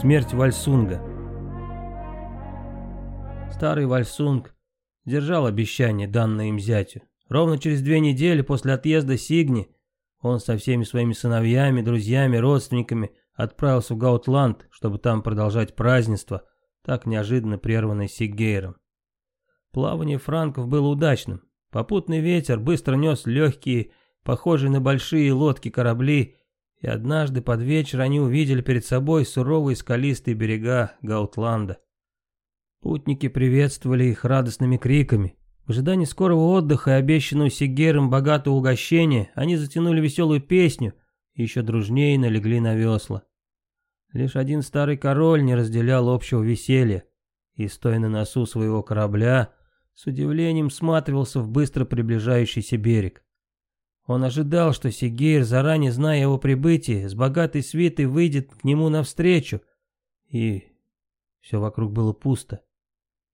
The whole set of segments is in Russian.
Смерть Вальсунга. Старый Вальсунг держал обещание, данное им зятю. Ровно через две недели после отъезда Сигни он со всеми своими сыновьями, друзьями, родственниками отправился в Гаутланд, чтобы там продолжать празднество, так неожиданно прерванное Сиггейром. Плавание франков было удачным. Попутный ветер быстро нес легкие, похожие на большие лодки корабли, и однажды под вечер они увидели перед собой суровые скалистые берега Гаутланда. Путники приветствовали их радостными криками. В ожидании скорого отдыха и обещанного Сигером богатого угощения они затянули веселую песню и еще дружнее налегли на весла. Лишь один старый король не разделял общего веселья и, стоя на носу своего корабля, с удивлением сматривался в быстро приближающийся берег. Он ожидал, что Сигейр, заранее зная его прибытие, с богатой свитой выйдет к нему навстречу, и все вокруг было пусто.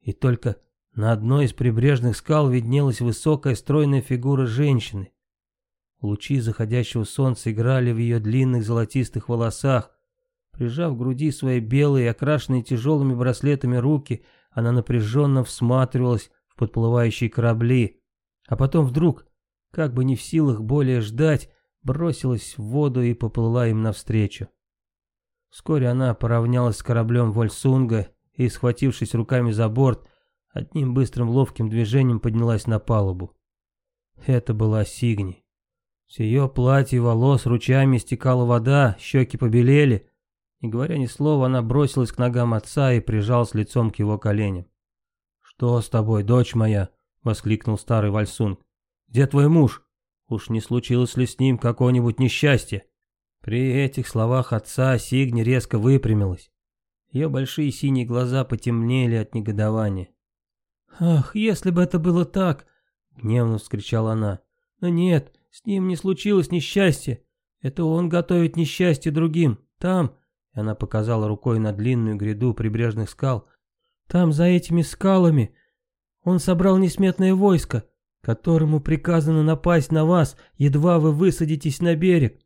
И только на одной из прибрежных скал виднелась высокая стройная фигура женщины. Лучи заходящего солнца играли в ее длинных золотистых волосах. Прижав к груди свои белые, окрашенные тяжелыми браслетами руки, она напряженно всматривалась в подплывающие корабли. А потом вдруг, как бы не в силах более ждать, бросилась в воду и поплыла им навстречу. Вскоре она поравнялась с кораблем Вольсунга и, схватившись руками за борт, одним быстрым ловким движением поднялась на палубу. Это была Сигни. С ее платья и волос ручьями стекала вода, щеки побелели. Не говоря ни слова, она бросилась к ногам отца и прижалась лицом к его коленям. «Что с тобой, дочь моя?» — воскликнул старый Вальсунг. «Где твой муж? Уж не случилось ли с ним какое-нибудь несчастье?» При этих словах отца Сигни резко выпрямилась. Ее большие синие глаза потемнели от негодования. «Ах, если бы это было так!» — гневно вскричала она. «Но нет, с ним не случилось несчастье. Это он готовит несчастье другим. Там...» — она показала рукой на длинную гряду прибрежных скал. «Там, за этими скалами, он собрал несметное войско, которому приказано напасть на вас, едва вы высадитесь на берег.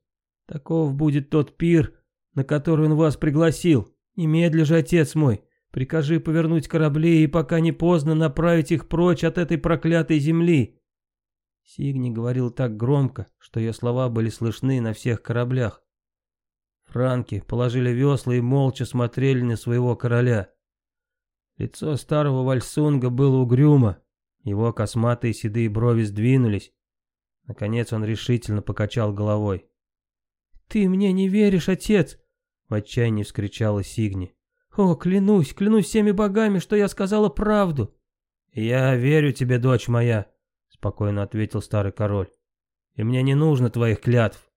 Таков будет тот пир, на который он вас пригласил. Немедля же, отец мой, прикажи повернуть корабли и пока не поздно направить их прочь от этой проклятой земли». Сигни говорил так громко, что ее слова были слышны на всех кораблях. Франки положили весла и молча смотрели на своего короля. Лицо старого Вальсунга было угрюмо, его косматые седые брови сдвинулись. Наконец он решительно покачал головой. «Ты мне не веришь, отец!» В отчаянии вскричала Сигни. «О, клянусь, клянусь всеми богами, что я сказала правду!» «Я верю тебе, дочь моя», — спокойно ответил старый король. «И мне не нужно твоих клятв.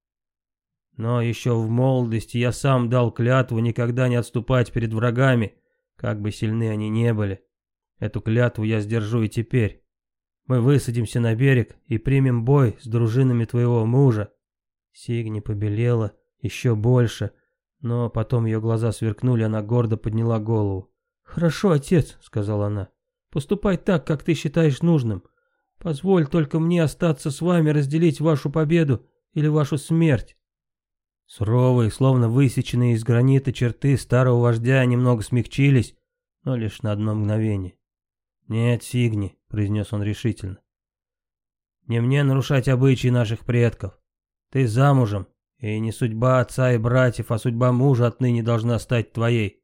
Но еще в молодости я сам дал клятву никогда не отступать перед врагами, как бы сильны они не были. Эту клятву я сдержу и теперь. Мы высадимся на берег и примем бой с дружинами твоего мужа». Сигни побелела еще больше, — но потом ее глаза сверкнули, она гордо подняла голову. «Хорошо, отец», — сказала она. «Поступай так, как ты считаешь нужным. Позволь только мне остаться с вами, разделить вашу победу или вашу смерть». Суровые, словно высеченные из гранита черты старого вождя немного смягчились, но лишь на одно мгновение. «Нет, Сигни», — произнес он решительно. «Не мне нарушать обычаи наших предков. Ты замужем, и не судьба отца и братьев, а судьба мужа отныне должна стать твоей.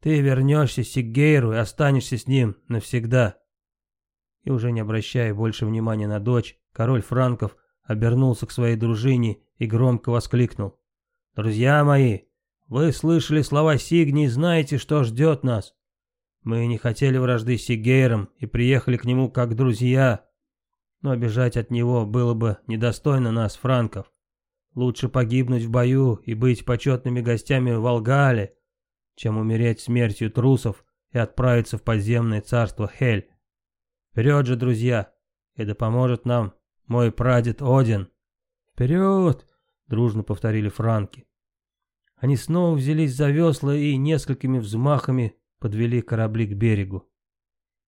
Ты вернешься к Сиггейру и останешься с ним навсегда. И уже не обращая больше внимания на дочь, король Франков обернулся к своей дружине и громко воскликнул. «Друзья мои, вы слышали слова Сигни и знаете, что ждет нас. Мы не хотели вражды с Сигейром и приехали к нему как друзья, но бежать от него было бы недостойно нас, франков. Лучше погибнуть в бою и быть почетными гостями в Алгале, чем умереть смертью трусов и отправиться в подземное царство Хель. Вперед же, друзья, и да поможет нам мой прадед Один. Вперед! Дружно повторили франки. Они снова взялись за весла и несколькими взмахами подвели корабли к берегу.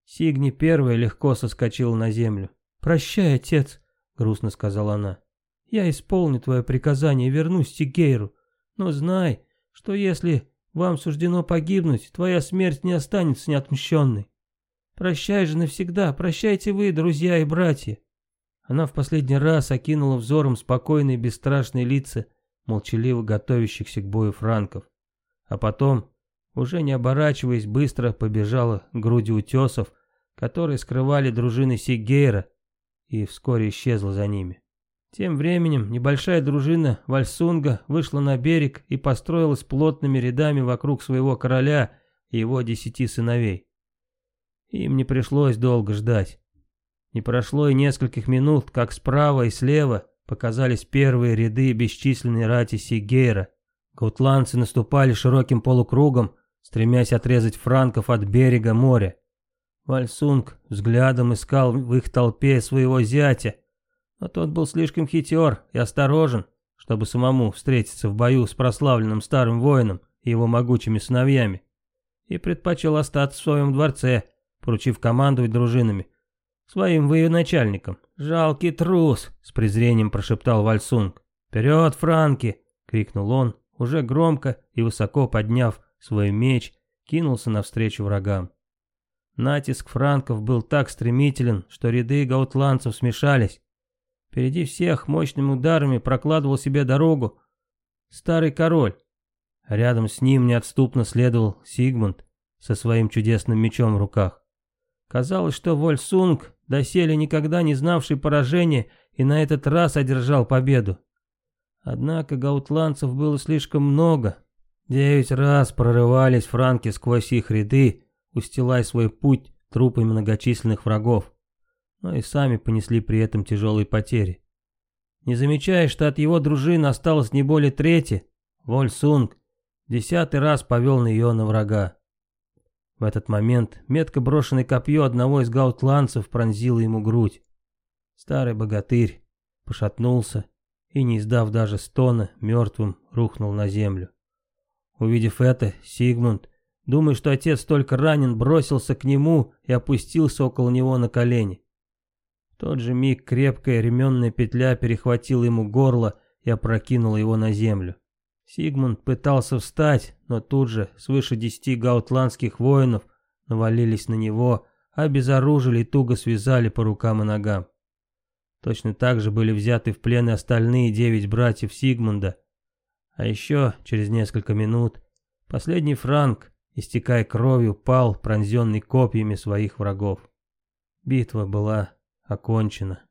Сигни первая легко соскочила на землю. «Прощай, отец», — грустно сказала она. Я исполню твое приказание и вернусь к Тигейру. Но знай, что если вам суждено погибнуть, твоя смерть не останется неотмщенной. Прощай же навсегда, прощайте вы, друзья и братья. Она в последний раз окинула взором спокойные бесстрашные лица, молчаливо готовящихся к бою франков. А потом, уже не оборачиваясь, быстро побежала к груди утесов, которые скрывали дружины Сигейра, и вскоре исчезла за ними. Тем временем небольшая дружина Вальсунга вышла на берег и построилась плотными рядами вокруг своего короля и его десяти сыновей. Им не пришлось долго ждать. Не прошло и нескольких минут, как справа и слева показались первые ряды бесчисленной рати Сигейра. Гаутландцы наступали широким полукругом, стремясь отрезать франков от берега моря. Вальсунг взглядом искал в их толпе своего зятя, но тот был слишком хитер и осторожен, чтобы самому встретиться в бою с прославленным старым воином и его могучими сыновьями, и предпочел остаться в своем дворце, поручив командовать дружинами, своим военачальником. «Жалкий трус!» — с презрением прошептал Вальсунг. «Вперед, франки!» — крикнул он, уже громко и высоко подняв свой меч, кинулся навстречу врагам. Натиск франков был так стремителен, что ряды гаутландцев смешались. Впереди всех мощными ударами прокладывал себе дорогу старый король. рядом с ним неотступно следовал Сигмунд со своим чудесным мечом в руках. Казалось, что Вольсунг, доселе никогда не знавший поражения, и на этот раз одержал победу. Однако гаутландцев было слишком много. Девять раз прорывались франки сквозь их ряды, устилая свой путь трупами многочисленных врагов, но и сами понесли при этом тяжелые потери. Не замечая, что от его дружины осталось не более трети, Вольсунг десятый раз повел на ее на врага. В этот момент метко брошенное копье одного из гаутландцев пронзило ему грудь. Старый богатырь пошатнулся и, не издав даже стона, мертвым рухнул на землю. Увидев это, Сигмунд, думая, что отец только ранен, бросился к нему и опустился около него на колени. В тот же миг крепкая ременная петля перехватила ему горло и опрокинула его на землю. Сигмунд пытался встать, но тут же свыше десяти гаутландских воинов навалились на него, обезоружили и туго связали по рукам и ногам. Точно так же были взяты в плен остальные девять братьев Сигмунда. А еще через несколько минут последний франк, истекая кровью, пал, пронзенный копьями своих врагов. Битва была окончена.